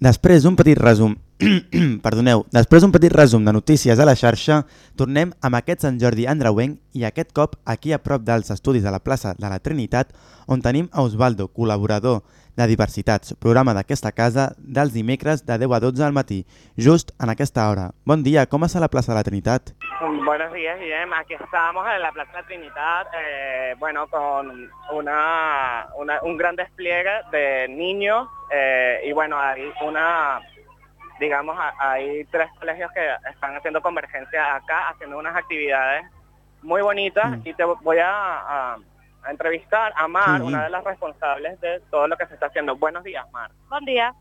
Després d'un petit resum, perdoneu, després d'un petit resum de notícies a la xarxa, tornem amb aquest Sant Jordi Andreuenc i aquest cop aquí a prop dels estudis de la plaça de la Trinitat, on tenim a Osvaldo, col·laborador de Diversitats, programa d'aquesta casa dels dimecres de 10 a 12 al matí, just en aquesta hora. Bon dia, com està la plaça de la Trinitat? Buenos días, Guillem. Aquí estamos en la Plaza de la Trinidad, eh, bueno, con una, una- un gran despliegue de niños eh, y bueno, hay una, digamos, hay tres colegios que están haciendo convergencia acá, haciendo unas actividades muy bonitas Mm. y te voy a, a- a entrevistar a Mar, Sí. una de las responsables de todo lo que se está haciendo. Buenos días, Mar. Bon dia.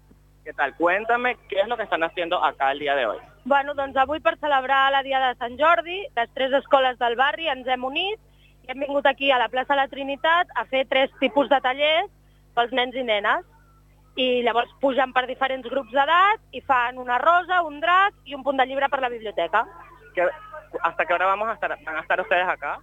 ¿Qué tal? Cuéntame qué es lo que están haciendo acá el día de hoy. Bueno, doncs avui per celebrar la Dia de Sant Jordi, les tres escoles del barri ens hem unit i hem vingut aquí a la plaça de la Trinitat a fer tres tipus de tallers pels nens i nenes. I llavors pugen per diferents grups d'edat i fan una rosa, un drac i un punt de llibre per la biblioteca. ¿Qué- ¿Hasta qué hora vamos a estar, van a estar ustedes acá?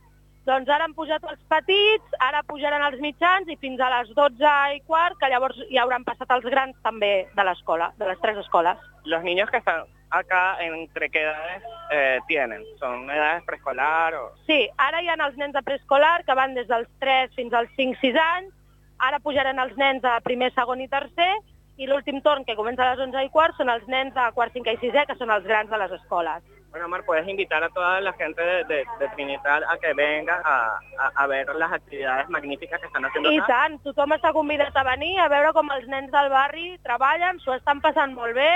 Doncs ara han pujat els petits, ara pujaran els mitjans i fins a les 12 i quart, que llavors hi hauran passat els grans també de l'escola, de les tres escoles. Los niños que están acá, ¿entre qué edades eh, tienen? ¿Son edades preescolar o...? Sí, ara hi ha els nens de preescolar que van des dels 3 fins als 5-6 anys, ara pujaran els nens a primer, segon i tercer, i l'últim torn, que comença a les 11 i quart, són els nens de quart, cinquè i sisè, que són els grans de les escoles. Bueno, Mar, puedes invitar a toda la gente de, de, de Trinitat a que venga a, a, a ver las actividades magníficas que están haciendo I acá. tant, tothom està convidat a venir a veure com els nens del barri treballen, s'ho estan passant molt bé,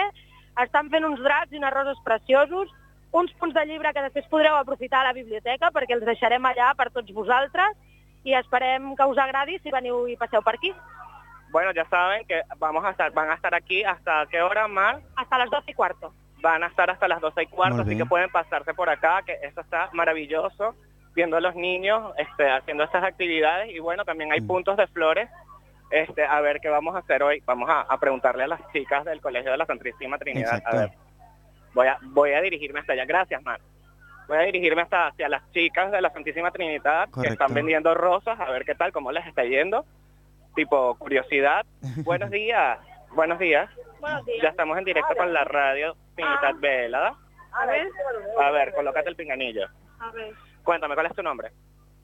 estan fent uns dracs i unes roses preciosos, uns punts de llibre que després podreu aprofitar a la biblioteca perquè els deixarem allà per tots vosaltres i esperem que us agradi si veniu i passeu per aquí. Bueno, ya saben que vamos a estar, van a estar aquí hasta qué hora, Mar? Hasta las 12 y cuarto. Van a estar hasta las 12 y cuarto, así que pueden pasarse por acá, que eso está maravilloso, viendo a los niños este, haciendo estas actividades y bueno, también hay Mm. puntos de flores. Este, a ver qué vamos a hacer hoy. Vamos a, a preguntarle a las chicas del Colegio de la Santísima Trinidad. Exacto. A ver, voy a, voy a dirigirme hasta allá. Gracias, Mar. Voy a dirigirme hasta hacia las chicas de la Santísima Trinidad que están vendiendo rosas, a ver qué tal, cómo les está yendo. Tipo curiosidad. Buenos días. Buenos días. Buenos días. Ya estamos en directo con la radio Trinidad Velada. A ver, A ver, colócate el pinganillo. a ver. Cuéntame, ¿cuál es tu nombre?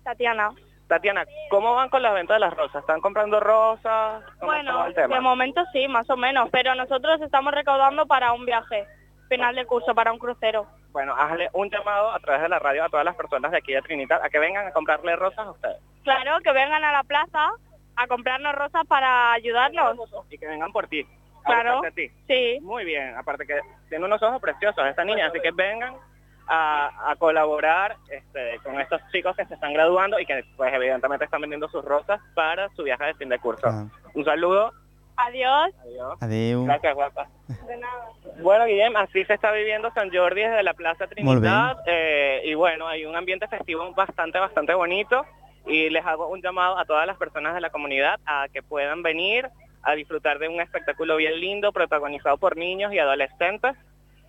Tatiana. Tatiana, ¿cómo van con las ventas de las rosas? ¿Están comprando rosas? ¿Cómo, cómo va Bueno, de momento sí, más o menos, pero nosotros estamos recaudando para un viaje, final de curso, para un crucero. Bueno, hazle un llamado a través de la radio a todas las personas de aquí de Trinidad a que vengan a comprarle rosas a ustedes. Claro, que vengan a la plaza a comprarnos rosas para ayudarnos. Y que vengan por ti. Claro. buscarte a ti. Sí, Muy bien, aparte que tiene unos ojos preciosos esta niña, así que vengan a, a colaborar este, con estos chicos que se están graduando y que pues evidentemente están vendiendo sus rosas para su viaje de fin de curso. Ah, Un saludo. Adiós. Adiós. adeu. Gracias, guapa. De nada. Bueno, Guillem, así se está viviendo San Jordi desde la Plaza. Trinidad. eh, y bueno, hay un ambiente festivo bastante, bastante bonito. Y les hago un llamado a todas las personas de la comunidad a que puedan venir a disfrutar de un espectáculo bien lindo, protagonizado por niños y adolescentes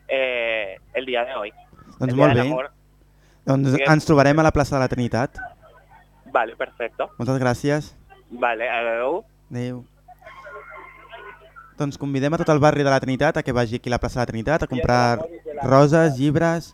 eh, el día de hoy. Doncs el Día molt del bé. Amor. Doncs Bien. ens trobarem a la plaça de la Trinitat. Vale, perfecto. Moltes gràcies. Vale, adeu. Doncs convidem a tot el barri de la Trinitat a que vagi aquí a la plaça de la Trinitat a comprar roses, llibres...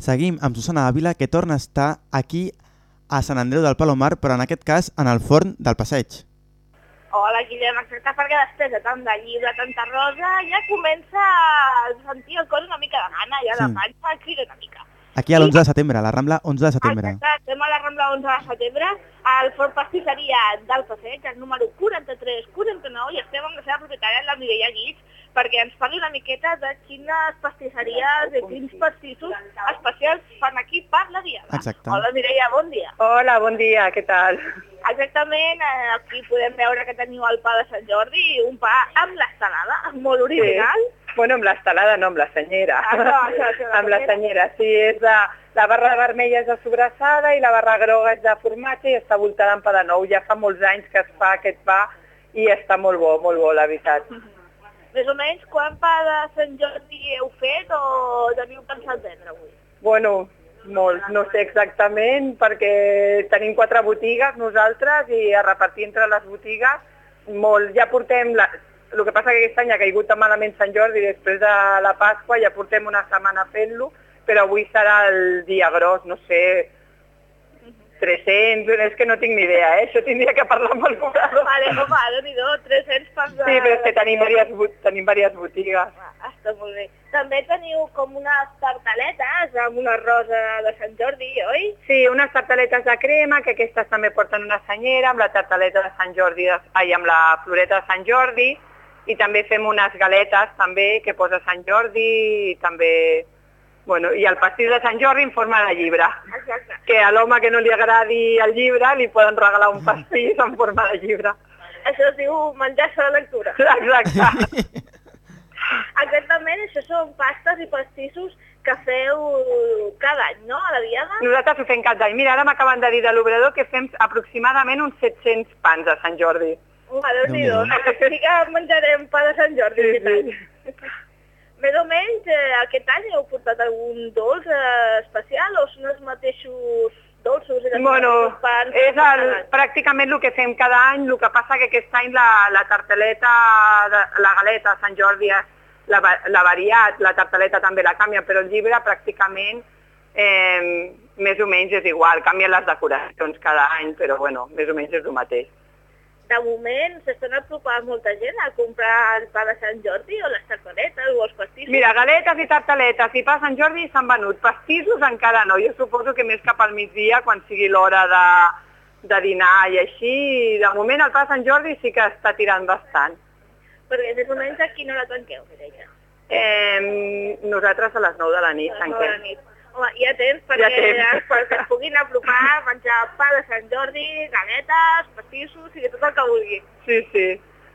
Seguim amb Susana Ávila, que torna a estar aquí a Sant Andreu del Palomar, però en aquest cas en el forn del passeig. Hola, Guillem, exacte, perquè després de tant de llibre, tanta rosa, ja comença a sentir el cos una mica de gana, ja la Sí. panxa crida una mica. Aquí a l'11 de setembre, a la Rambla 11 de setembre. Exacte, estem a la Rambla 11 de setembre, al Fort Pastisseria del Passeig, el número 43-49, i estem amb la seva propietària, la Mireia Guix, perquè ens parli una miqueta de quines pastisseries i quins pastissos especials fan aquí per la Diada. Exacte. Hola, Mireia, bon dia. Hola, bon dia, què tal? Exactament, eh, aquí podem veure que teniu el pa de Sant Jordi i un pa amb l'estelada, molt original. Bueno, amb l'estelada, no amb la senyera. Ah, no, això, això, la amb la senyera. sí, és de, la barra vermella és de sobrassada i la barra groga és de formatge i està voltada amb pa de nou. Ja fa molts anys que es fa aquest pa i està molt bo, molt bo, la veritat. Més o menys, quan pa de Sant Jordi heu fet o teniu pensat vendre avui? Bueno, molts, no sé exactament, perquè tenim quatre botigues nosaltres i a repartir entre les botigues, molt, ja portem, la, el que passa que aquest any ha caigut tan malament Sant Jordi després de la Pasqua, ja portem una setmana fent-lo, però avui serà el dia gros, no sé, 300, és que no tinc ni idea, eh? això tindria que parlar amb el comprador. Vale, home, déu-n'hi-do, 300 pans de... Sí, però és que tenim diverses, tenim diverses botigues. Ah, està molt bé. També teniu com unes tartaletes amb una rosa de Sant Jordi, oi? Sí, unes tartaletes de crema, que aquestes també porten una senyera, amb la tartaleta de Sant Jordi, ai, amb la floreta de Sant Jordi, i també fem unes galetes també que posa Sant Jordi, i també, bueno, i el pastís de Sant Jordi en forma de llibre, Exacte. que a l'home que no li agradi el llibre li poden regalar un pastís en forma de llibre. Això es diu menjar-se de lectura. Exacte. Exactament, això són pastes i pastissos que feu cada any, no?, a la Diada. Nosaltres ho fem cada any. Mira, ara m'acaben de dir de l'obrador que fem aproximadament uns 700 pans a Sant Jordi. Déu-n'hi-do. Sí que menjarem pa de Sant Jordi, Sí, any. Més o menys, eh, aquest any heu portat algun dolç eh, especial o són els mateixos dolços i Bueno, pans? és el, pràcticament el que fem cada any, el que passa que aquest any la, la tarteleta, la galeta Sant Jordi és la, la variat, la tarteleta també la canvia, però el llibre pràcticament eh, més o menys és igual, canvien les decoracions cada any, però bueno, més o menys és el mateix. De moment s'estan apropant molta gent a comprar el pa de Sant Jordi o les tartaletes o els pastissos. Mira, galetes i tartaletes i pa a Sant Jordi s'han venut, pastissos encara no, jo suposo que més cap al migdia quan sigui l'hora de, de dinar i així, de moment el pa a Sant Jordi sí que està tirant bastant. Perquè més o menys a quina hora tanqueu, Mireia? Eh, nosaltres a les 9 de la nit de tanquem. Home, ja tens, perquè Ja tens. ja perquè es puguin apropar, menjar pa de Sant Jordi, galetes, pastissos i tot el que vulguin. Sí, sí.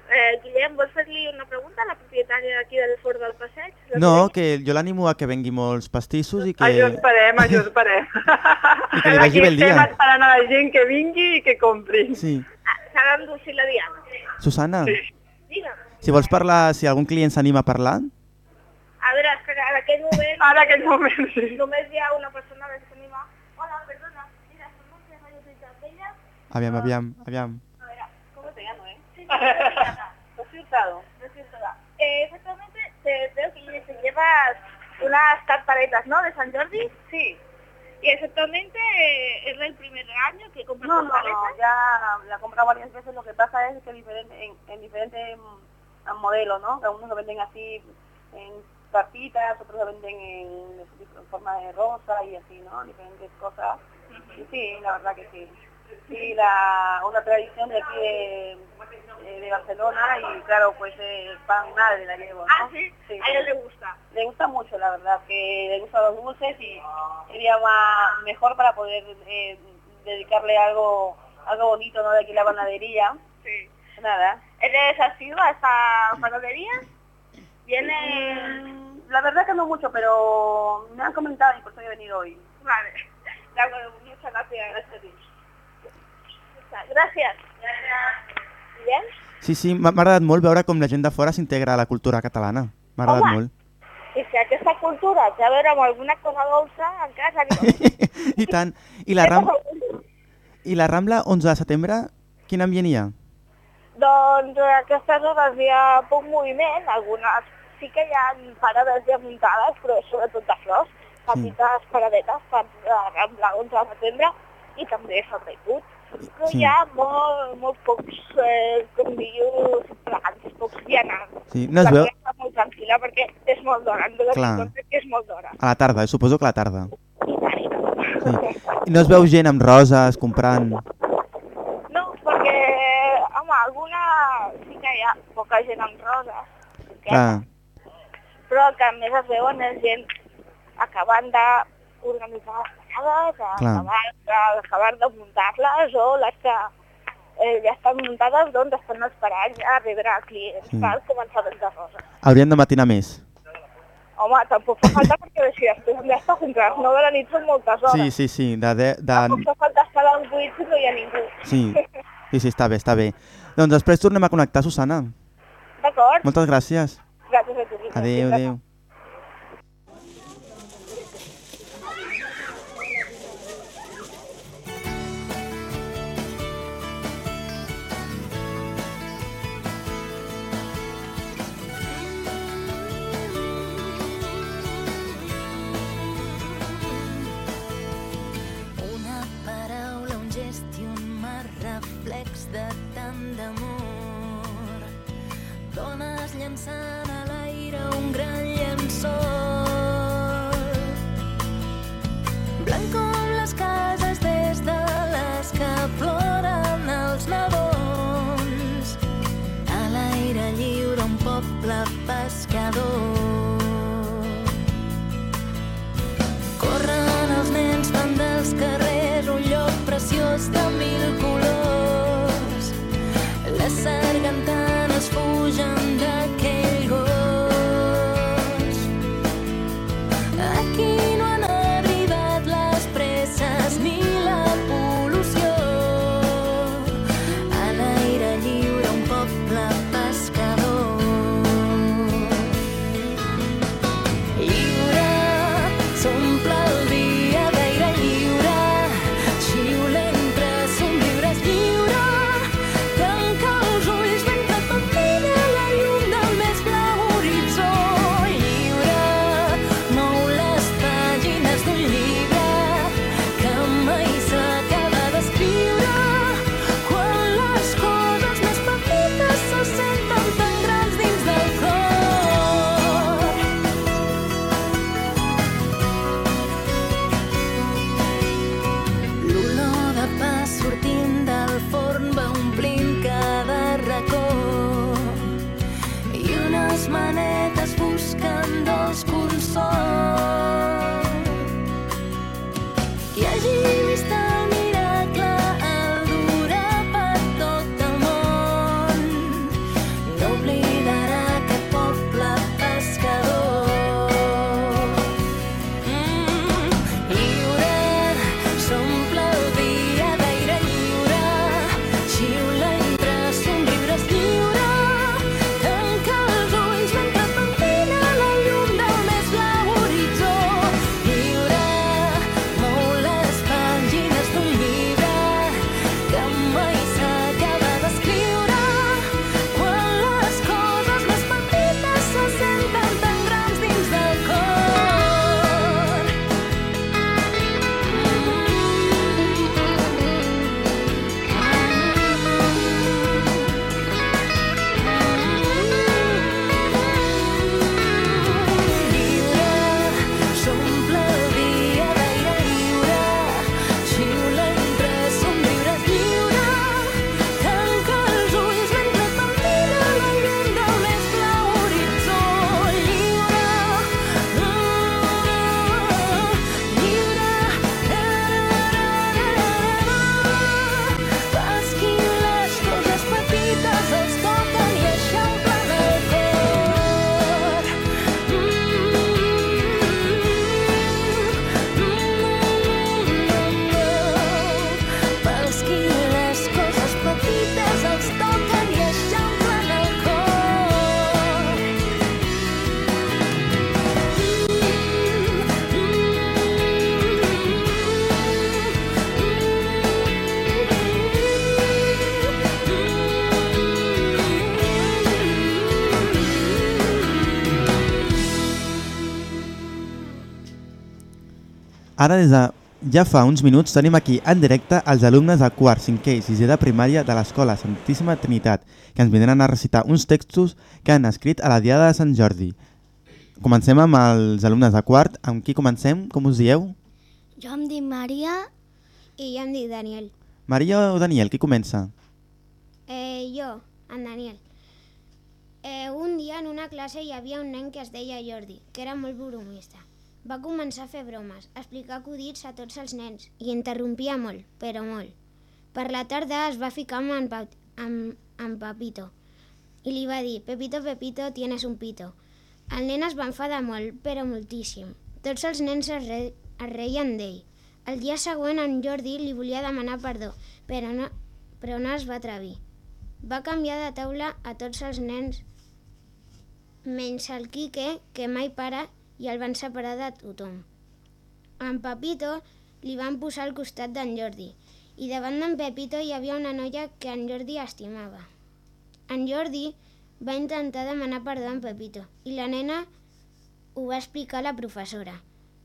Eh, Guillem, vols fer-li una pregunta a la propietària d'aquí del Fort del Passeig? La No, que jo l'animo a que vengui molts pastissos i que, Això esperem, això esperem. I que li vagi bé el dia. Estem esperant a la gent que vingui i que compri. Sí. Ah, S'ha d'endolcir la Diana. Susana, Digue'm. si vols parlar, si algun client s'anima a parlar, veure, espera, en aquell moment... Ara aquest moment, sí. Només hi ha una persona que s'anima. Hola, perdona, mira, somos de Radio Ciutat Bella. aviam, aviam, aviam. A ver, ¿cómo te llamo, eh? Sí, Rocío Hurtado. Rocío Hurtado. Eh, exactamente, te veo que te llevas unas tartaletas, ¿no? De San Jordi. Sí. Y exactamente eh, es el primer año que compras No, no, no, ya la he comprado varias veces. Lo que pasa es que diferente, en, en diferentes mm, modelos, ¿no? Que algunos lo venden así en tapitas, otros lo venden en, en forma de rosa y así, ¿no? Diferentes cosas. Y sí, la verdad que sí. Sí, la, una tradición de aquí de, de Barcelona y claro, pues eh, pan madre la llevo, ¿no? Ah, sí, a ella le gusta. Le gusta mucho, la verdad, que le gustan los dulces y sería más, mejor para poder eh, dedicarle algo algo bonito, ¿no? De aquí la panadería. Sí. Nada. ¿Eres asiduo a esta panadería? ¿Viene...? La verdad que no mucho, pero me han comentado y por eso he venido hoy. Vale. Acuerdo, muchas gracias. Gracias a ti. Gracias. Bien? Sí, sí, m'ha agradat molt veure com la gent de fora s'integra a la cultura catalana. M'ha agradat Home. molt. I si aquesta cultura té a veure amb alguna cosa dolça, en casa... I tant. I la, ram... I la Rambla, 11 de setembre, quin ambient hi ha? Doncs a aquestes hores hi ha poc moviment, algunes sí que hi ha parades ja muntades, però sobretot de flors, petites paradetes per la Rambla 11 de setembre i també Servei Puig. Però Sí. hi ha molt, molt pocs, eh, com diu, plans, pocs vianants. Sí, no es veu- està molt tranquil·la perquè és molt d'hora, compte que és molt d'hora. A la tarda, eh? suposo que a la tarda. Sí. I no es veu gent amb roses comprant... No, perquè, home, alguna sí que hi ha poca gent amb roses, Clar, però que més es veuen és gent acabant d'organitzar les parades, acabant de, acabant de muntar-les o les que eh, ja estan muntades, doncs estan esperant a rebre clients Sí. per començar a vendre roses. haurien de matinar més. Home, tampoc fa falta perquè si després hem d'estar a les 9 de la nit són moltes hores. Sí, sí, sí, de... de, de... Tampoc fa falta estar a les 8 si no hi ha ningú. Sí, sí, sí, està bé, està bé. Doncs després tornem a connectar, Susana. D'acord? Moltes gràcies. Gràcies a tu. Adéu, adéu. Una paraula, un gest i un mar reflex de tant d'amor. Dones llançant llençol. Blanc com les cases des de les que ploren els nadons. A l'aire lliure un poble pescador. Corren els nens, van dels carrers, un lloc preciós de Ara des de ja fa uns minuts tenim aquí en directe els alumnes de quart, cinquè i sisè de primària de l'Escola Santíssima Trinitat, que ens vindran a recitar uns textos que han escrit a la Diada de Sant Jordi. Comencem amb els alumnes de quart. Amb qui comencem? Com us dieu? Jo em dic Maria i jo em dic Daniel. Maria o Daniel? Qui comença? Eh, jo, en Daniel. Eh, un dia en una classe hi havia un nen que es deia Jordi, que era molt bromista. Va començar a fer bromes, a explicar acudits a tots els nens i interrompia molt, però molt. Per la tarda es va ficar amb en, pa amb, amb Papito i li va dir Pepito, Pepito, tienes un pito. El nen es va enfadar molt, però moltíssim. Tots els nens es, re es reien d'ell. El dia següent en Jordi li volia demanar perdó, però no, però no es va atrevir. Va canviar de taula a tots els nens, menys el Quique, que mai para, i el van separar de tothom. En Papito li van posar al costat d'en Jordi, i davant d'en Pepito hi havia una noia que en Jordi estimava. En Jordi va intentar demanar perdó a en Pepito, i la nena ho va explicar a la professora.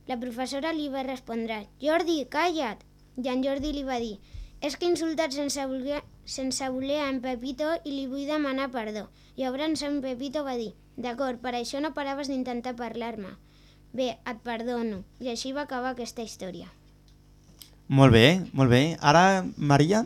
La professora li va respondre, Jordi, calla't! I en Jordi li va dir, és que he insultat sense voler, sense voler en Pepito i li vull demanar perdó. Llavors en Pepito va dir, d'acord, per això no paraves d'intentar parlar-me. Bé, et perdono. I així va acabar aquesta història. Molt bé, molt bé. Ara, Maria?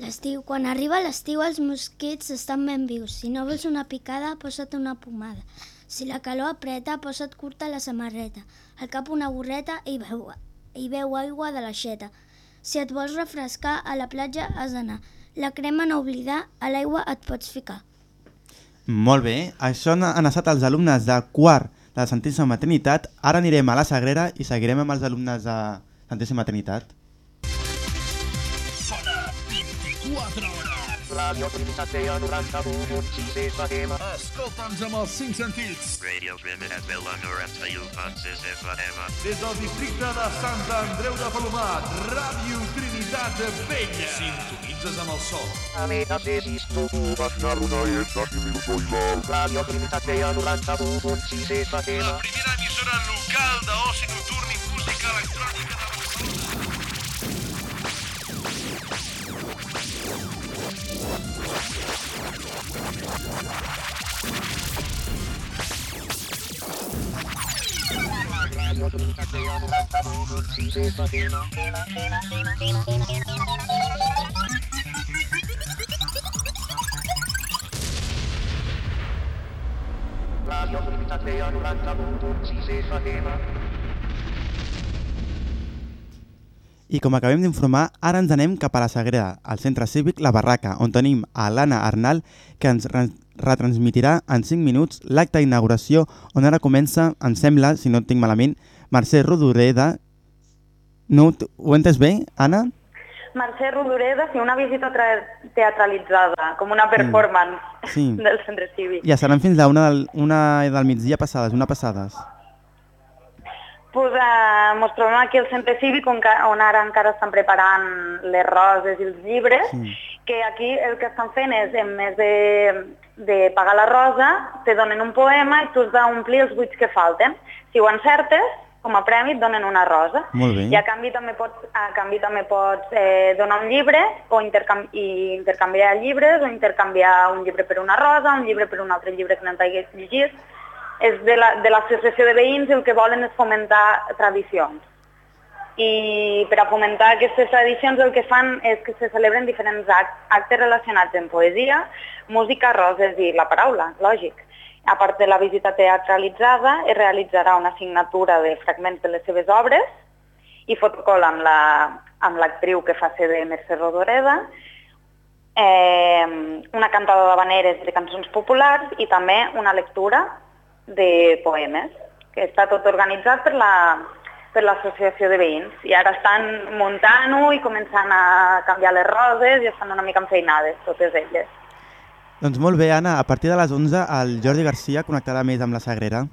L'estiu. Quan arriba l'estiu els mosquits estan ben vius. Si no vols una picada, posa't una pomada. Si la calor apreta, posa't curta la samarreta. Al cap una borreta i beu, i beu aigua de l'aixeta. Si et vols refrescar, a la platja has d'anar. La crema no oblidar, a l'aigua et pots ficar. Molt bé. Això han estat els alumnes de quart de la Santíssima Trinitat. Ara anirem a la Sagrera i seguirem amb els alumnes de Santíssima Trinitat. Radio Trinitat 91.6 FM. Escolta'ns amb els cinc sentits. Radio Trinitat Vella 91.6 FM. Des del districte de Sant Andreu de Palomat, Ràdio Trinitat Vella. Sintonitzes amb el sol. Ametasis tu Başlarına yetiştiğimiz oylar. Radio Trinitat 91.6 FM. La primera emissora local d'oci nocturn i música electrònica de Radio Trinitat 91.6 FM. Radio I com acabem d'informar, ara ens anem cap a la Sagrera, al centre cívic La Barraca, on tenim a l'Anna Arnal, que ens re retransmitirà en 5 minuts l'acte d'inauguració, on ara comença, em sembla, si no et tinc malament, Mercè Rodoreda. No, ho entès bé, Anna? Mercè Rodoreda, sí, una visita tra- teatralitzada, com una performance Sí. del centre cívic. Ja seran fins la una del, una del migdia passades, una passades. Pues, eh, mos trobem aquí al centre cívic on, on ara encara estan preparant les roses i els llibres, Sí. que aquí el que estan fent és, en més de, de pagar la rosa, te donen un poema i tu has d'omplir els buits que falten. Si ho encertes, com a premi et donen una rosa. Molt bé. I a canvi també pots, a canvi també pots eh, donar un llibre o intercam i intercanviar llibres o intercanviar un llibre per una rosa, un llibre per un altre llibre que no t'hagués llegit. És de la- de l'associació de veïns i el que volen és fomentar tradicions. I per a fomentar aquestes tradicions el que fan és que se celebren diferents act actes relacionats amb poesia, música, roses i la paraula, lògic. A part de la visita teatralitzada, es realitzarà una signatura de fragments de les seves obres i fotocol amb la- amb l'actriu que fa ser de Mercè Rodoreda, eh, una cantada d'habaneres de cançons populars i també una lectura de poemes, que està tot organitzat per la per l'associació de veïns i ara estan muntant-ho i començant a canviar les roses i estan una mica enfeinades totes elles. Doncs molt bé, Anna, a partir de les 11 el Jordi Garcia connectarà més amb la Sagrera.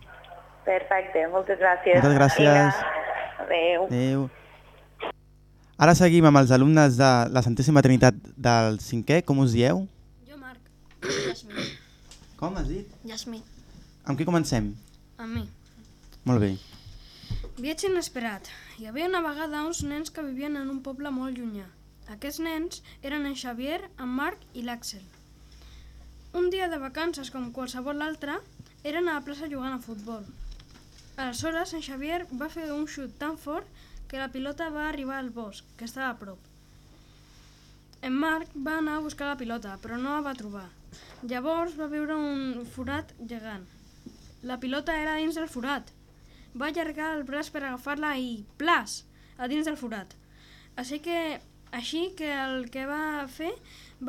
Perfecte, moltes gràcies. Moltes gràcies. Adéu. Adéu. Ara seguim amb els alumnes de la Santíssima Trinitat del cinquè. Com us dieu? Jo, Marc. Jasmine. Com has dit? Jasmine. Amb qui comencem? Amb mi. Molt bé. Viatge inesperat. Hi havia una vegada uns nens que vivien en un poble molt llunyà. Aquests nens eren en Xavier, en Marc i l'Àxel. Un dia de vacances, com qualsevol altre, eren a la plaça jugant a futbol. Aleshores, en Xavier va fer un xut tan fort que la pilota va arribar al bosc, que estava a prop. En Marc va anar a buscar la pilota, però no la va trobar. Llavors va veure un forat gegant. La pilota era dins del forat. Va allargar el braç per agafar-la i, plas, a dins del forat. Així que, així que el que va fer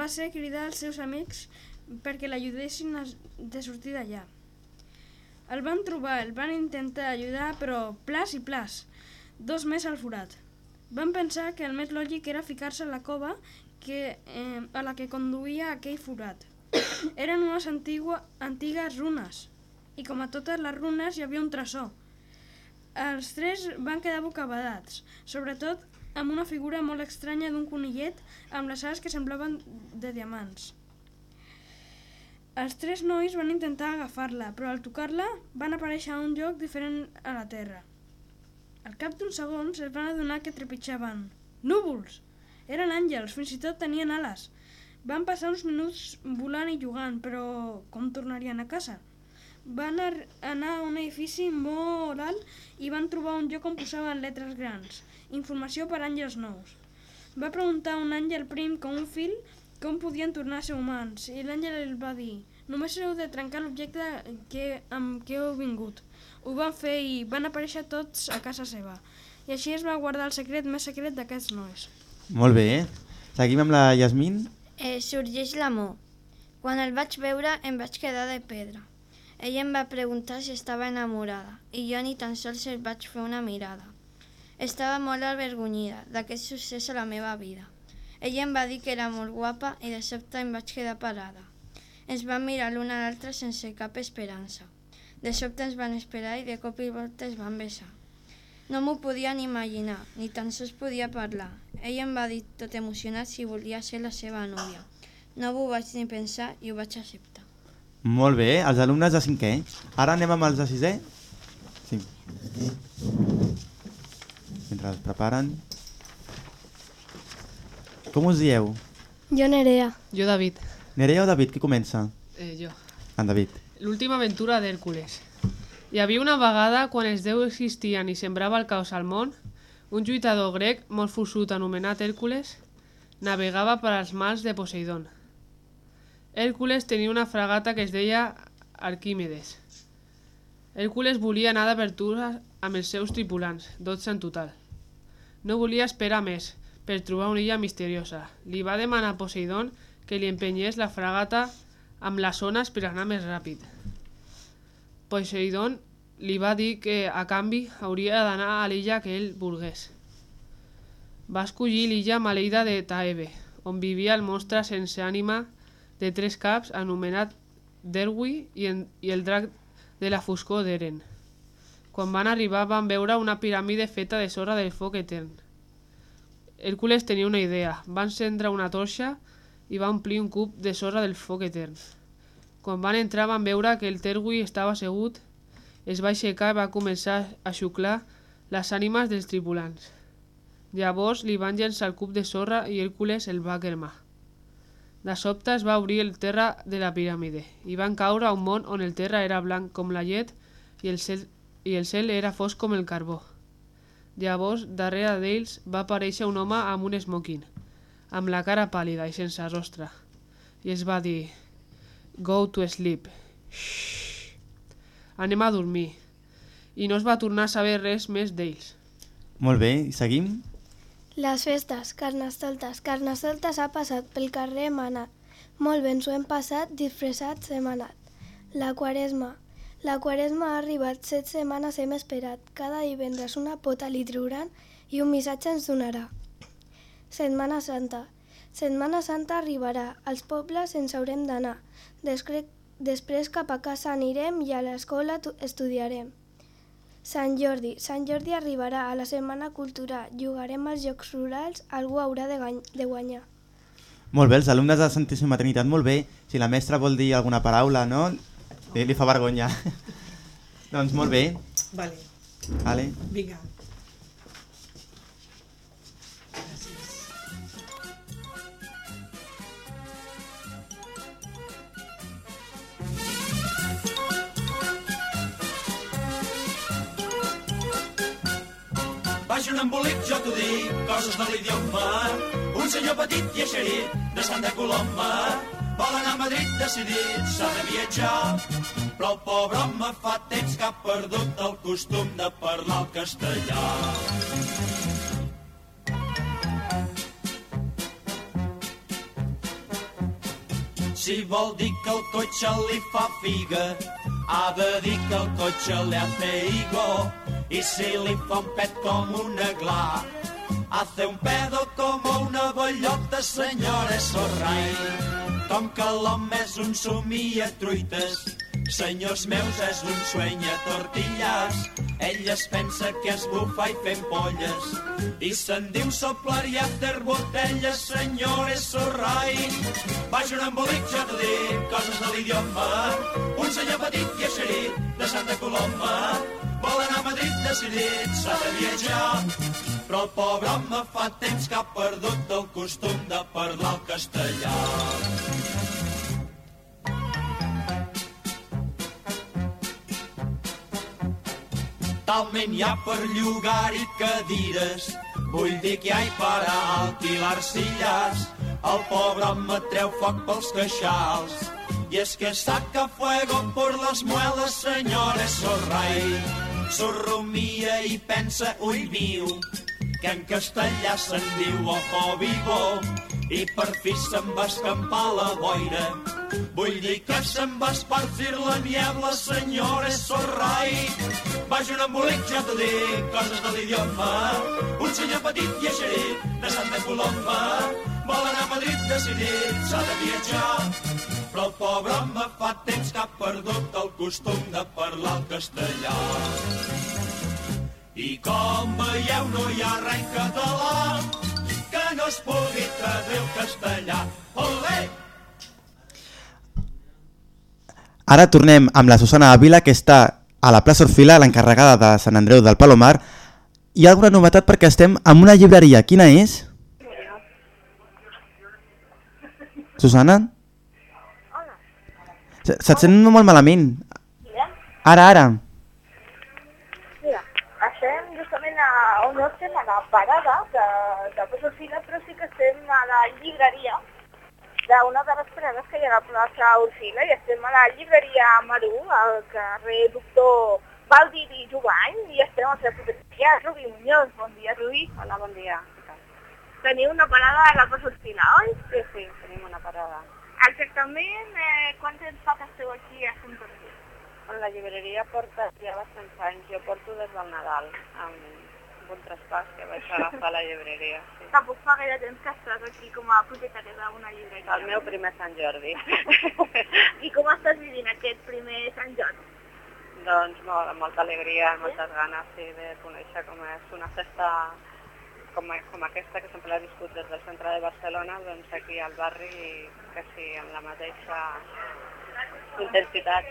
va ser cridar als seus amics perquè l'ajudessin de sortir d'allà. El van trobar, el van intentar ajudar, però plas i plas, dos més al forat. Van pensar que el més lògic era ficar-se a la cova que, eh, a la que conduïa aquell forat. Eren unes antigua, antigues runes, i com a totes les runes hi havia un tresor. Els tres van quedar bocabadats, sobretot amb una figura molt estranya d'un conillet amb les ales que semblaven de diamants. Els tres nois van intentar agafar-la, però al tocar-la van aparèixer a un lloc diferent a la terra. Al cap d'uns segons es van adonar que trepitjaven. Núvols! Eren àngels, fins i tot tenien ales. Van passar uns minuts volant i jugant, però com tornarien a casa? Van ar- anar a un edifici molt alt i van trobar un lloc on posaven lletres grans. Informació per àngels nous. Va preguntar a un àngel prim com un fil com podien tornar a ser humans i l'àngel el va dir només heu de trencar l'objecte que, amb què heu vingut. Ho van fer i van aparèixer tots a casa seva. I així es va guardar el secret més secret d'aquests nois. Molt bé. Seguim amb la Yasmin. Eh, sorgeix l'amor. Quan el vaig veure em vaig quedar de pedra. Ella em va preguntar si estava enamorada i jo ni tan sols el vaig fer una mirada. Estava molt avergonyida d'aquest succés a la meva vida. Ella em va dir que era molt guapa i de sobte em vaig quedar parada. Ens vam mirar l'una a l'altra sense cap esperança. De sobte ens van esperar i de cop i volta es van besar. No m'ho podia ni imaginar, ni tan sols podia parlar. Ella em va dir tot emocionat si volia ser la seva núvia. No ho vaig ni pensar i ho vaig acceptar. Molt bé, els alumnes de cinquè. Ara anem amb els de sisè. Sí. Mentre els preparen. Com us dieu? Jo Nerea. Jo David. Nerea o David? Qui comença? Eh, jo. En David. L'última aventura d'Hèrcules. Hi havia una vegada, quan els déus existien i sembrava el caos al món, un lluitador grec molt fusut anomenat Hèrcules navegava per als mars de Poseidon. Hèrcules tenia una fragata que es deia Arquímedes. Hèrcules volia anar d'aventura amb els seus tripulants, 12 en total. No volia esperar més per trobar una illa misteriosa. Li va demanar a Poseidon que li empenyés la fragata amb les ones per anar més ràpid. Poseidon li va dir que a canvi hauria d'anar a l'illa que ell volgués. Va escollir l'illa maleïda de Taebe, on vivia el monstre sense ànima de tres caps anomenat Derwi i, en, i el drac de la foscor d'Eren. Quan van arribar van veure una piràmide feta de sorra del foc etern. Hèrcules tenia una idea. Va encendre una torxa i va omplir un cub de sorra del foc etern. Quan van entrar van veure que el Terwi estava assegut, es va aixecar i va començar a xuclar les ànimes dels tripulants. Llavors li van llençar el cub de sorra i Hèrcules el va cremar. De sobte es va obrir el terra de la piràmide i van caure a un món on el terra era blanc com la llet i el cel, i el cel era fosc com el carbó. Llavors, darrere d'ells va aparèixer un home amb un smoking, amb la cara pàl·lida i sense rostre, i es va dir Go to sleep. Shhh. Anem a dormir. I no es va tornar a saber res més d'ells. Molt bé, i seguim? Les festes, carnestoltes. Carnestoltes ha passat pel carrer hem anat. Molt bé, ens ho hem passat, disfressats hem anat. La quaresma. La quaresma ha arribat, set setmanes hem esperat. Cada divendres una pota li trauran i un missatge ens donarà. Setmana Santa. Setmana Santa arribarà. Als pobles ens haurem d'anar. Després, després cap a casa anirem i a l'escola tu- estudiarem. Sant Jordi. Sant Jordi arribarà a la Setmana Cultural. Jugarem als Jocs Rurals. Algú haurà de, de guanyar. Molt bé, els alumnes de Santíssima Trinitat, molt bé. Si la mestra vol dir alguna paraula, no? Li, li fa vergonya. doncs molt bé. Vale. Vale. Vinga. Un embolic, jo t'ho dic, coses de l'idioma. Un senyor petit i eixerit de Santa Coloma vol anar a Madrid decidit, s'ha de viatjar. Però el pobre home fa temps que ha perdut el costum de parlar el castellà. Si vol dir que el cotxe li fa figa, ha de dir que el cotxe li hace higo. I si li fa un pet com una gla, hace un pedo com una bellota, senyora, és rai. Com que l'home és un somia truites, senyors meus és un sueña tortillas. Ell es pensa que es bufa i fent polles, i se'n diu soplar i hacer botelles, senyor, és rai. Vaig un embolic, ja t'ho dic, coses de l'idioma. Un senyor petit i eixerit de Santa Coloma vol anar a Madrid decidit, s'ha de viatjar. Però el pobre home fa temps que ha perdut el costum de parlar el castellà. Talment hi ha per llogar-hi cadires, vull dir que hi ha per alquilar sillas. El pobre home treu foc pels queixals, i és que saca fuego por las muelas, senyores, sorrai. Sorrumia i pensa, ull viu, que en castellà se'n diu ojo vivo, i per fi se'n va escampar la boira. Vull dir que se'n va esparcir la niebla, senyores, sorrai. Vaig un embolic, ja t'ho dic, coses de l'idioma. Un senyor petit i eixerit de Santa Coloma vol anar a Madrid decidit, s'ha de viatjar. Però el pobre home fa temps que ha perdut el costum de parlar el castellà. I com veieu no hi ha res català no es pugui traduir el castellà. Olé! Ara tornem amb la Susana Ávila, que està a la plaça Orfila, l'encarregada de Sant Andreu del Palomar. Hi ha alguna novetat perquè estem en una llibreria. Quina és? Susana? Se- Se't sent molt malament. Ara, ara. La parada de, de Pozo Fila, però sí que estem a la llibreria d'una de les parades que hi ha a la plaça Orfila i estem a la llibreria Marú, al carrer Doctor Valdir i Jovany, i estem al seu propietària, Rubí Muñoz. Bon dia, Rubí. Hola, bon dia. Teniu una parada a la Pozo Fila, oi? Sí, sí, tenim una parada. Exactament, eh, quant temps fa que esteu aquí a Sant? Bueno, la llibreria porta ja bastants anys. Jo porto des del Nadal, amb un traspàs que vaig agafar a la llibreria. Sí. Tampoc fa gaire temps que estàs aquí com a propietària d'una llibreria. El meu primer Sant Jordi. I com estàs vivint aquest primer Sant Jordi? doncs molt, amb molta alegria, amb moltes ganes sí, de conèixer com és una festa com, com aquesta que sempre l'he viscut des del centre de Barcelona, doncs aquí al barri que sí, amb la mateixa intensitat.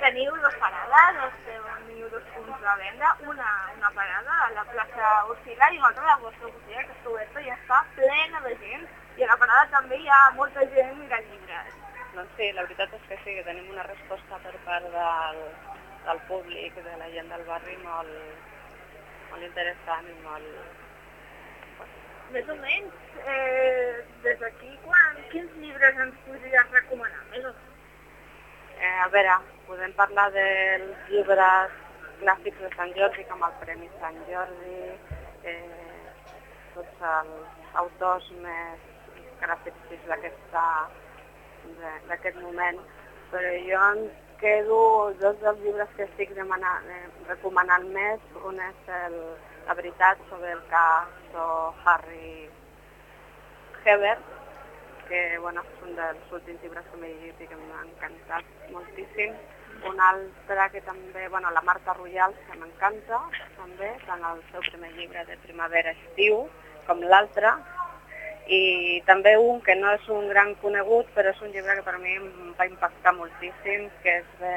Teniu dues parades, esteu, teniu dos punts de venda, una, una parada a la plaça Orfila i l'altra a la vostra botiga que està oberta i està plena de gent. I a la parada també hi ha molta gent de llibres. Doncs sí, la veritat és que sí, que tenim una resposta per part del, del públic, de la gent del barri molt, molt interessant i molt... Més o menys, eh, des d'aquí, quins llibres ens podries recomanar? Més o menys. Eh, a veure, podem parlar dels llibres clàssics de Sant Jordi, com el Premi Sant Jordi, eh, tots els autors més característics de- d'aquest moment, però jo em quedo dos dels llibres que estic demanant, eh, recomanant més. Un és el, La veritat sobre el cas o Harry Hebert, que bueno, és un dels últims llibres que m'he llegit i que m'ha encantat moltíssim. Un altre que també, bueno, la Marta Royal, que m'encanta també, tant el seu primer llibre de primavera-estiu com l'altre, i també un que no és un gran conegut, però és un llibre que per mi em va impactar moltíssim, que, és de,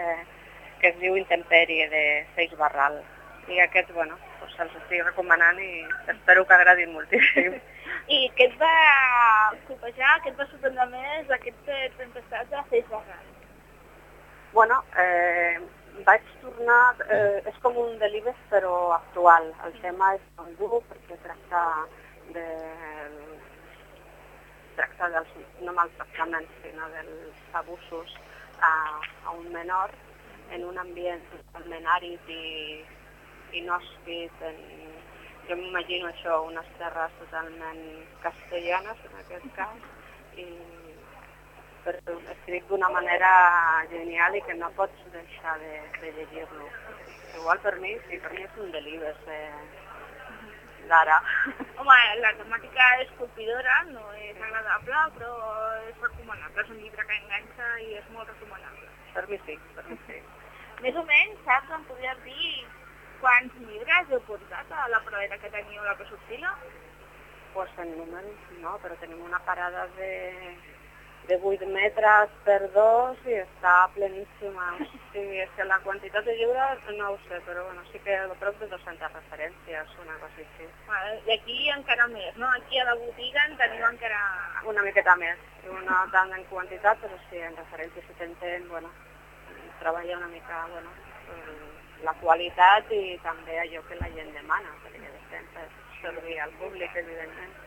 que es diu Intempèrie, de Seix Barral. i aquests, bueno, doncs els estic recomanant i espero que agradin moltíssim. I què et va copejar, què et va sorprendre més d'aquest eh, tempestat de Feix Barran? Bueno, eh, vaig tornar, eh, és com un delibes però actual. El tema és molt dur perquè tracta de, tracta dels, no maltractaments, sinó dels abusos a, a un menor en un ambient totalment àrid i inhòspit. En, jo m'imagino això, unes terres totalment castellanes en aquest cas, i però escrit d'una manera genial i que no pots deixar de, de llegir-lo. Igual per mi, sí, per mi és un delibes eh, d'ara. Home, la temàtica és colpidora, no és agradable, però és recomanable. És un llibre que enganxa i és molt recomanable. Per mi sí, per mi sí. Més o menys, saps, em podries dir quants llibres heu portat a la paradera que teniu la Pesotila? Pues en números no, però tenim una parada de, de 8 metres per 2 i està pleníssima. Sigui, és que la quantitat de llibres no ho sé, però bueno, sí que a prop de 200 referències, una cosa així. Vale, I aquí encara més, no? Aquí a la botiga en teniu encara... Una miqueta més, no tant en quantitat, però sí en referències si t'entén, bueno, treballa una mica, bueno, la qualitat i també allò que la gent demana, perquè estem per servir al públic, evidentment.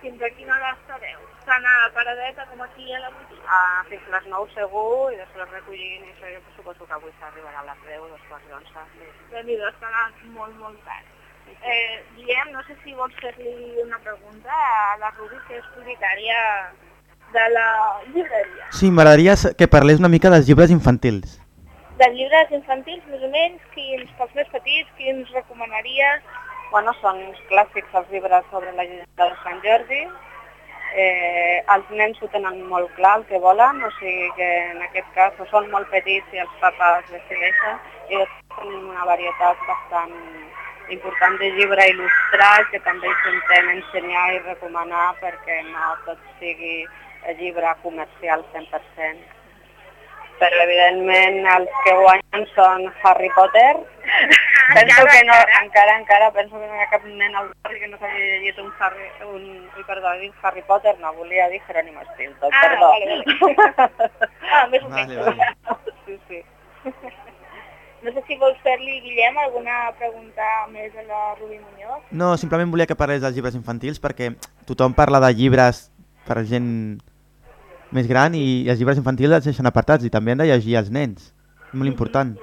Fins a quina hora estareu? Tant a paradeta com aquí a la botiga? Ah, fins les 9 segur i després recollint i això jo suposo que avui s'arribarà a les 10, dos quarts d'onze. Déu-n'hi-do, estarà molt, molt tard. Eh, Guillem, no sé si vols fer-li una pregunta a la Rubi, que és propietària de la llibreria. Sí, m'agradaria que parlés una mica dels llibres infantils. De llibres infantils, més o menys, quins, pels més petits, quins recomanaries? Bueno, són clàssics els llibres sobre la llegenda de Sant Jordi. Eh, els nens ho tenen molt clar el que volen, o sigui que en aquest cas o són molt petits i els papes decideixen i tenim una varietat bastant important de llibre il·lustrat que també intentem ensenyar i recomanar perquè no tot sigui llibre comercial 100%. Però evidentment els que guanyen són Harry Potter. penso que no, encara, encara penso que no hi ha cap nen al barri que no s'hagi llegit un Harry, un, ui, perdó, dit Harry Potter, no, volia dir Jerónimo Stilton, Ah, perdó. vale, vale. Ah, més o Vale, menys. vale. Sí, sí. No sé si vols fer-li, Guillem, alguna pregunta més a la Rubi Muñoz. No, simplement volia que parlés dels llibres infantils perquè tothom parla de llibres per gent més gran i els llibres infantils els deixen apartats i també han de llegir els nens. És molt important.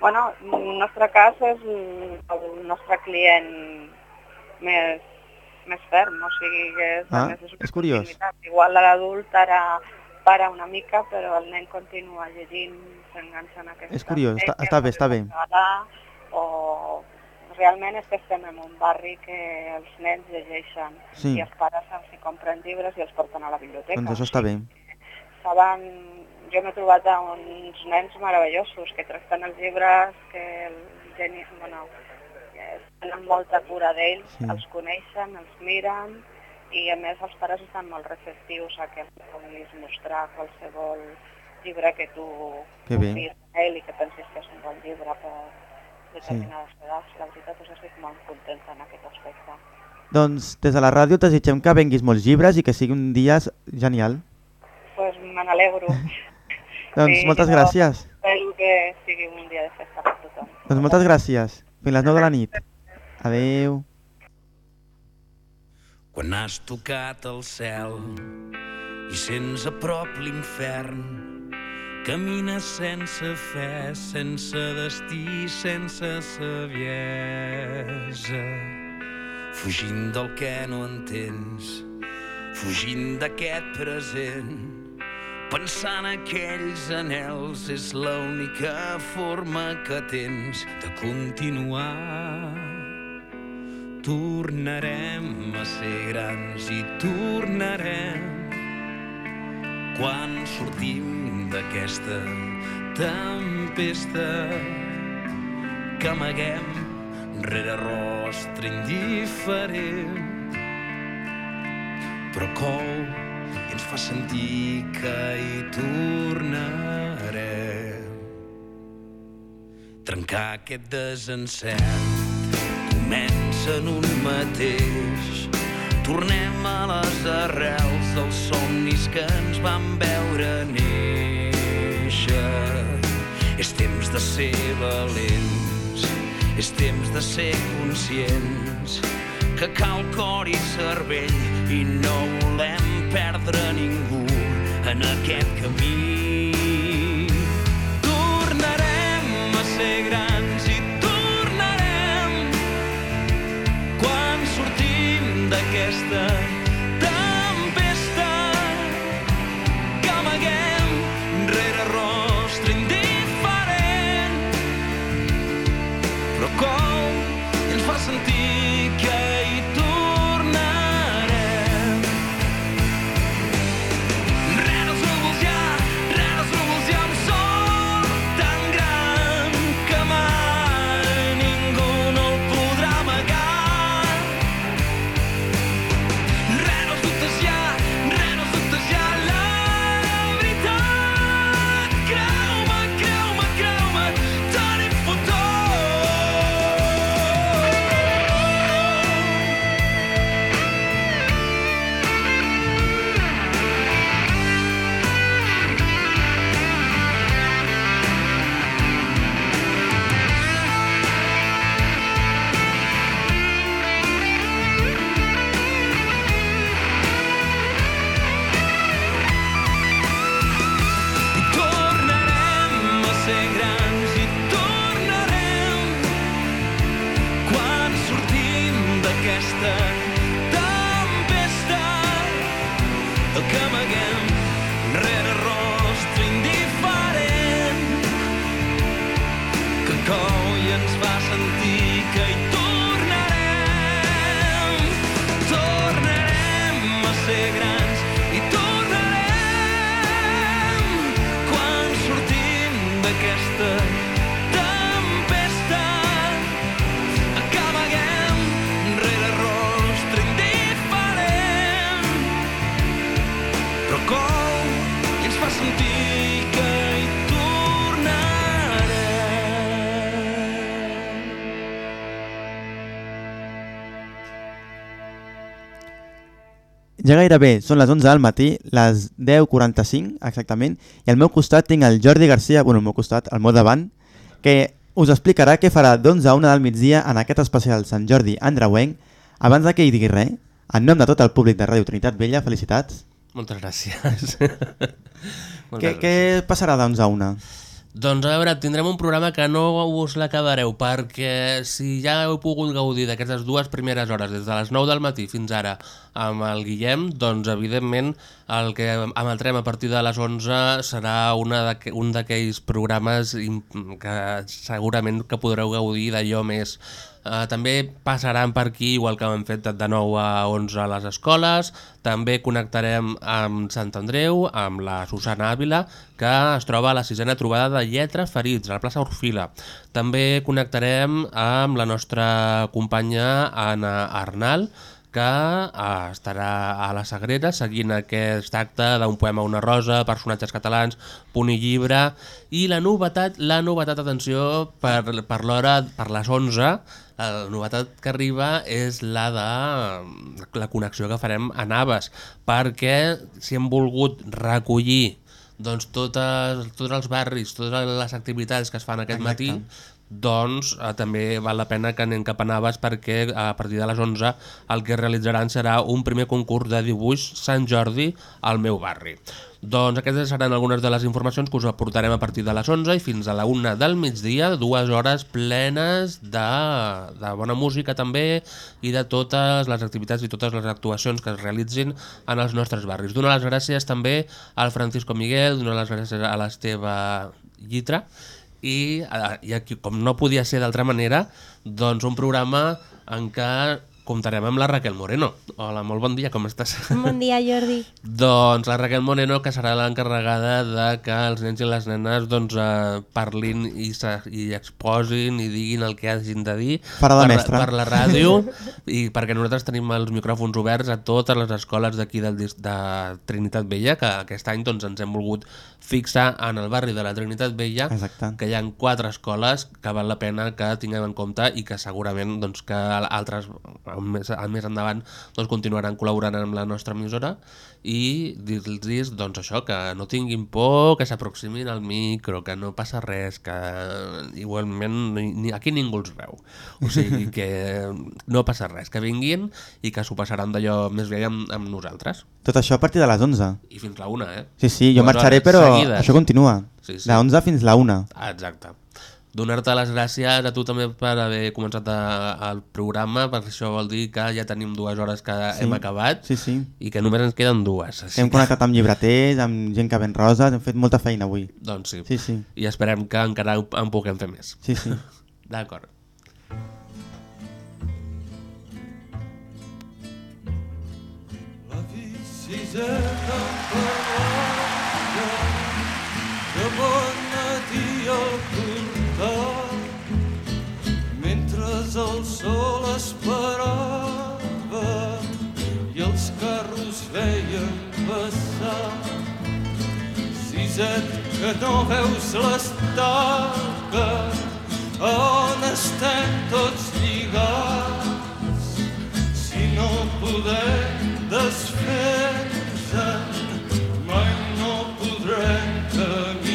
Bueno, el nostre cas és el nostre client més, més ferm, o sigui que és, Ah, més és curiós. Igual l'adult ara para una mica, però el nen continua llegint, s'enganxa en aquesta És curiós, està, està bé, està bé. o realment és que estem en un barri que els nens llegeixen Sí. i els pares els hi compren llibres i els porten a la biblioteca. Doncs això està bé. Saben, jo m'he trobat a uns nens meravellosos que tracten els llibres, que el geni, bueno, tenen molta cura d'ells, Sí. els coneixen, els miren i a més els pares estan molt receptius a que els puguis mostrar qualsevol llibre que tu Que bé. confiïs en ell i que pensis que és un bon llibre per determinades edats. La veritat és que estic molt contenta en aquest aspecte. Doncs des de la ràdio et desitgem que venguis molts llibres i que sigui un dia genial. Pues me n'alegro. Doncs moltes gràcies. Espero que sigui un dia de festa per tothom. Doncs moltes gràcies. Fins les 9 de la nit. Adeu. Quan has tocat el cel i sents a prop l'infern, camines sense fe, sense destí, sense saviesa, fugint del que no entens, fugint d'aquest present, pensant aquells anels és l'única forma que tens de continuar. Tornarem a ser grans i tornarem quan sortim d'aquesta tempesta que amaguem rere rostre indiferent però cou i ens fa sentir que hi tornarem trencar aquest desencert comença en un mateix. Tornem a les arrels dels somnis que ens van veure néixer. De ser valents, és temps de ser conscients que cal cor i cervell i no volem perdre ningú en aquest camí. Ja gairebé són les 11 del matí, les 10.45 exactament, i al meu costat tinc el Jordi Garcia, bueno, al meu costat, al meu davant, que us explicarà què farà d'11 a 1 del migdia en aquest especial Sant Jordi Andreuenc. Abans de que hi digui res, en nom de tot el públic de Ràdio Trinitat Vella, felicitats. Moltes gràcies. Moltes Què, què passarà d'11 a 1? Doncs a veure, tindrem un programa que no us l'acabareu perquè si ja heu pogut gaudir d'aquestes dues primeres hores, des de les 9 del matí fins ara amb el Guillem, doncs evidentment el que emetrem a partir de les 11 serà una un d'aquells programes que segurament que podreu gaudir d'allò més Uh, també passaran per aquí, igual que hem fet de 9 a 11 a les escoles. També connectarem amb Sant Andreu, amb la Susana Ávila, que es troba a la sisena trobada de Lletres Ferits, a la plaça Orfila. També connectarem amb la nostra companya Anna Arnal, que eh, estarà a la Sagrera seguint aquest acte d'un poema una rosa, personatges catalans, punt i llibre i la novetat, la novetat, atenció, per, per l'hora, per les 11, la novetat que arriba és la de la connexió que farem a Naves, perquè si hem volgut recollir doncs totes, tots els barris, totes les activitats que es fan aquest Exacte. matí, doncs eh, també val la pena que anem cap a Naves perquè a partir de les 11 el que realitzaran serà un primer concurs de dibuix Sant Jordi al meu barri. Doncs aquestes seran algunes de les informacions que us aportarem a partir de les 11 i fins a la 1 del migdia, dues hores plenes de, de bona música també i de totes les activitats i totes les actuacions que es realitzin en els nostres barris. Donar les gràcies també al Francisco Miguel, donar les gràcies a l'Esteve Llitra i, eh, i aquí, com no podia ser d'altra manera, doncs un programa en què comptarem amb la Raquel Moreno. Hola, molt bon dia, com estàs? Bon dia, Jordi. doncs la Raquel Moreno, que serà l'encarregada de que els nens i les nenes doncs, eh, parlin i, se, i exposin i diguin el que hagin de dir Farà de per, per la ràdio i perquè nosaltres tenim els micròfons oberts a totes les escoles d'aquí de Trinitat Vella, que aquest any doncs, ens hem volgut fixar en el barri de la Trinitat Vella, Exacte. que hi ha quatre escoles que val la pena que tinguem en compte i que segurament doncs, que altres més, més endavant doncs, continuaran col·laborant amb la nostra emissora i dir-los doncs, això, que no tinguin por, que s'aproximin al micro, que no passa res, que igualment ni, aquí ningú els veu. O sigui que no passa res, que vinguin i que s'ho passaran d'allò més bé amb, amb nosaltres. Tot això a partir de les 11. I fins la una, eh? Sí, sí, jo marxaré, però seguides. això continua. Sí, sí. De 11 fins la 1. Ah, Exacte. Donar-te les gràcies a tu també per haver començat a, el programa, perquè això vol dir que ja tenim dues hores que Sí. hem acabat Sí, sí. i que només ens queden dues. Així Hem que- connectat amb llibreters, amb gent que ven roses, hem fet molta feina avui. Doncs sí. Sí, sí. I esperem que encara en puguem fer més. Sí, sí. D'acord. Sisena parada, de bon matí al portal, el sol esperava i els carros veien passar. Siset, que no veus l'estaca, on estem tots lligats, si no podem desfer-nos mai no podrem caminar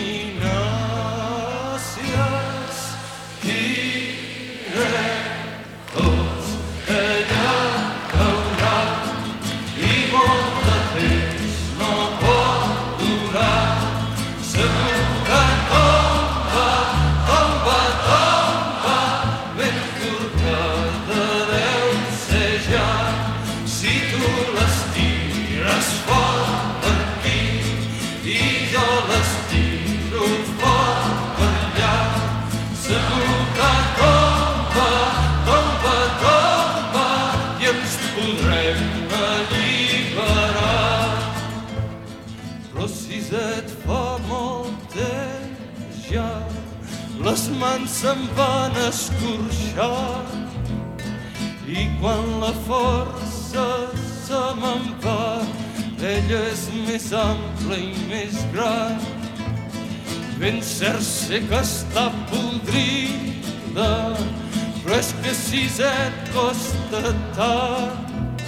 se'n van escorxar i quan la força se me'n va, ella és més ampla i més gran. Ben cert sé que està podrida, però és que si et costa tant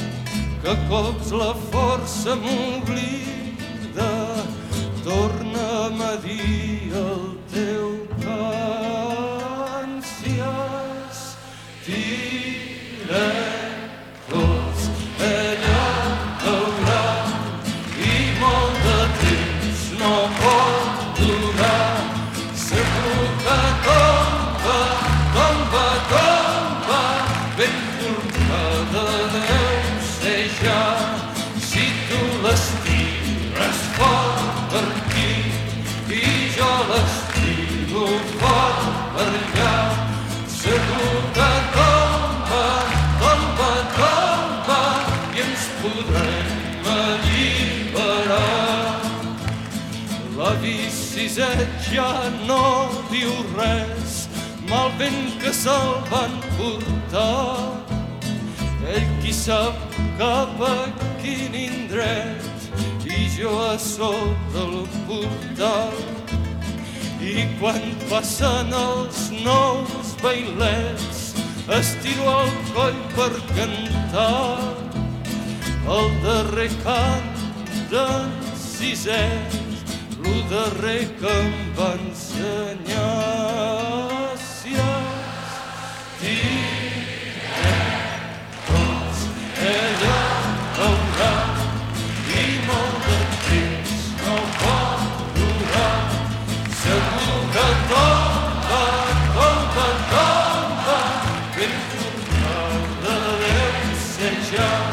que cops la força m'oblida, torna'm a dir el teu love. La biciset ja no diu res, mal vent que se'l van portar. Ell qui sap cap a quin indret i jo a sota el portal. I quan passen els nous bailets estiro el coll per cantar el darrer cant d'en Siset, lo darrer que em va ensenyar. Si ella haurà i molt de temps no pot durar. Segur que tomba, tomba, tomba, ben tornada deu ser ja.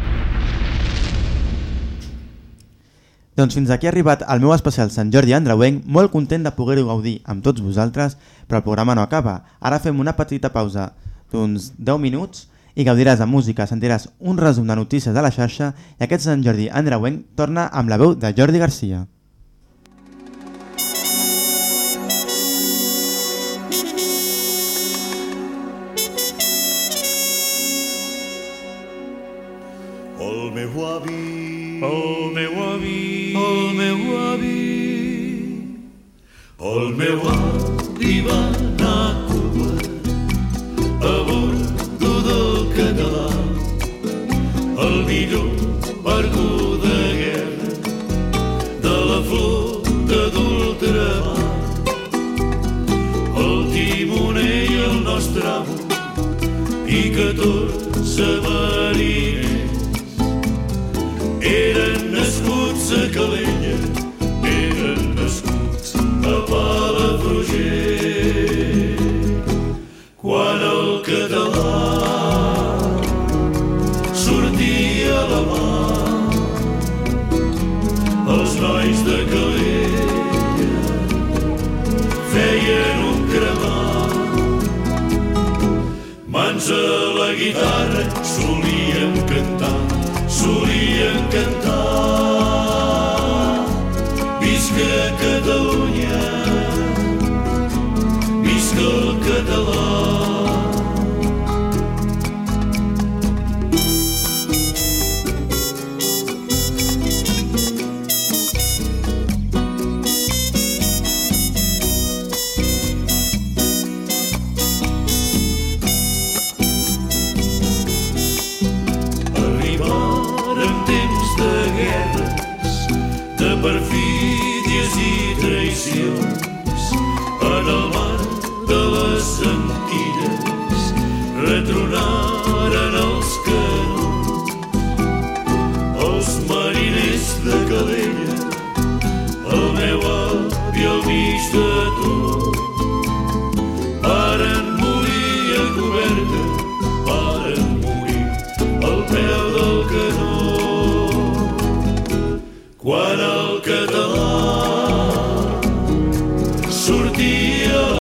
Doncs fins aquí ha arribat el meu especial Sant Jordi Andreuenc, molt content de poder-ho gaudir amb tots vosaltres, però el programa no acaba. Ara fem una petita pausa d'uns 10 minuts i gaudiràs de música, sentiràs un resum de notícies de la xarxa i aquest Sant Jordi Andreuenc torna amb la veu de Jordi Garcia. El meu avi, El meu avi, el meu avi va anar a Cuba a bordo del català, el millor barco de guerra de la flota d'ultramar, el timoner i el nostre amo i 14 mariners. Eren nascuts a Calella,